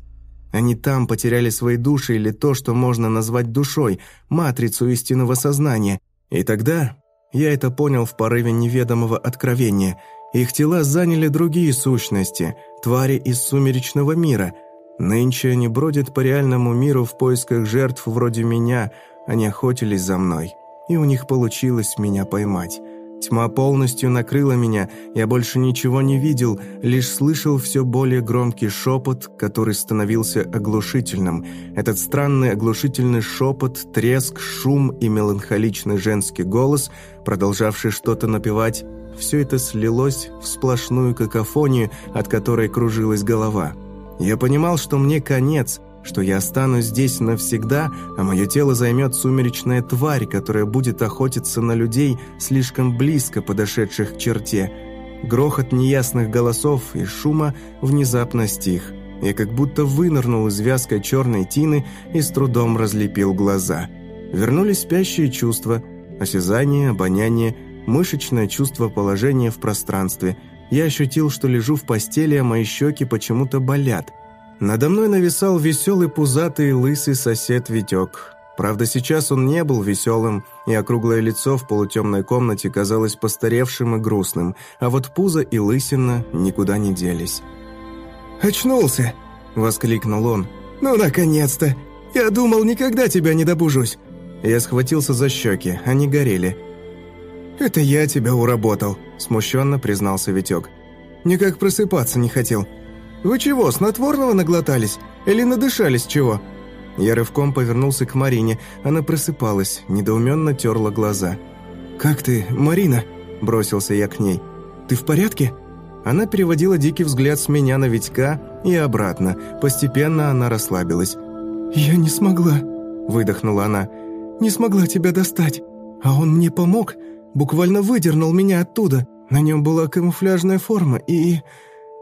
Они там потеряли свои души или то, что можно назвать душой, матрицу истинного сознания. И тогда я это понял в порыве неведомого откровения. Их тела заняли другие сущности, твари из сумеречного мира. Нынче они бродят по реальному миру в поисках жертв вроде меня, они охотились за мной. И у них получилось меня поймать. Тьма полностью накрыла меня, я больше ничего не видел, лишь слышал все более громкий шепот, который становился оглушительным. Этот странный оглушительный шепот, треск, шум и меланхоличный женский голос, продолжавший что-то напевать, все это слилось в сплошную какофонию, от которой кружилась голова. Я понимал, что мне конец, что я останусь здесь навсегда, а мое тело займет сумеречная тварь, которая будет охотиться на людей, слишком близко подошедших к черте. Грохот неясных голосов и шума внезапно стих. Я как будто вынырнул из вязкой черной тины и с трудом разлепил глаза. Вернулись спящие чувства, осязание, обоняние, мышечное чувство положения в пространстве. Я ощутил, что лежу в постели, а мои щеки почему-то болят – надо мной нависал веселый пузатый лысый сосед Витек. Правда, сейчас он не был веселым, и округлое лицо в полутемной комнате казалось постаревшим и грустным, а вот пузо и лысина никуда не делись. «Очнулся!» – воскликнул он. «Ну, наконец-то! Я думал, никогда тебя не добужусь!» Я схватился за щеки, они горели. «Это я тебя уработал», – смущенно признался Витек. «Никак просыпаться не хотел. «Вы чего, снотворного наглотались? Или надышались чего?» Я рывком повернулся к Марине. Она просыпалась, недоуменно терла глаза. «Как ты, Марина?» – бросился я к ней. «Ты в порядке?» Она переводила дикий взгляд с меня на Витька и обратно. Постепенно она расслабилась. «Я не смогла», – выдохнула она. «Не смогла тебя достать. А он мне помог, буквально выдернул меня оттуда. На нем была камуфляжная форма и...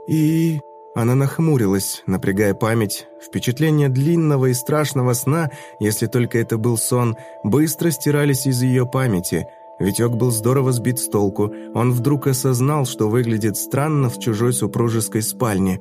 и...» Она нахмурилась, напрягая память. Впечатления длинного и страшного сна, если только это был сон, быстро стирались из ее памяти. Витек был здорово сбит с толку. Он вдруг осознал, что выглядит странно в чужой супружеской спальне.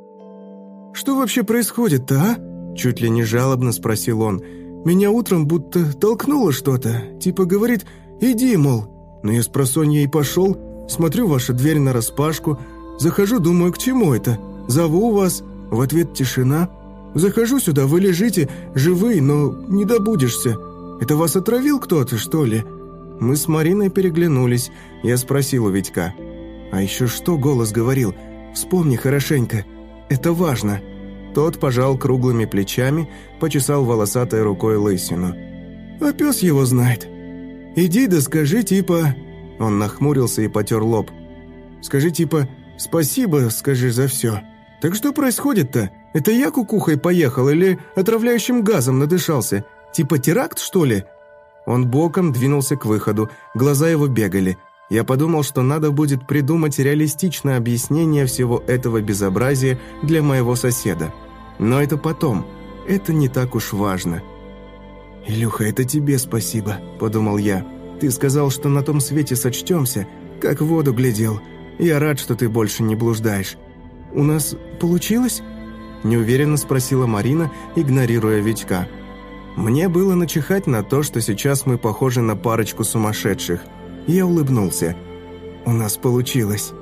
«Что вообще происходит-то, а?» Чуть ли не жалобно спросил он. «Меня утром будто толкнуло что-то. Типа говорит, иди, мол. Но я с просонья и пошел. Смотрю, ваша дверь нараспашку. Захожу, думаю, к чему это?» Зову вас, в ответ тишина. Захожу сюда, вы лежите, живые, но не добудешься. Это вас отравил кто-то, что ли?» Мы с Мариной переглянулись. Я спросил у Витька. «А еще что голос говорил? Вспомни хорошенько. Это важно». Тот пожал круглыми плечами, почесал волосатой рукой лысину. «А пес его знает. Иди да скажи типа...» Он нахмурился и потер лоб. «Скажи типа «спасибо, скажи за все». «Так что происходит-то? Это я кукухой поехал или отравляющим газом надышался? Типа теракт, что ли?» Он боком двинулся к выходу, глаза его бегали. Я подумал, что надо будет придумать реалистичное объяснение всего этого безобразия для моего соседа. Но это потом. Это не так уж важно. «Илюха, это тебе спасибо», – подумал я. «Ты сказал, что на том свете сочтемся, как в воду глядел. Я рад, что ты больше не блуждаешь. «У нас получилось?» – неуверенно спросила Марина, игнорируя Витька. Мне было начихать на то, что сейчас мы похожи на парочку сумасшедших. Я улыбнулся. «У нас получилось».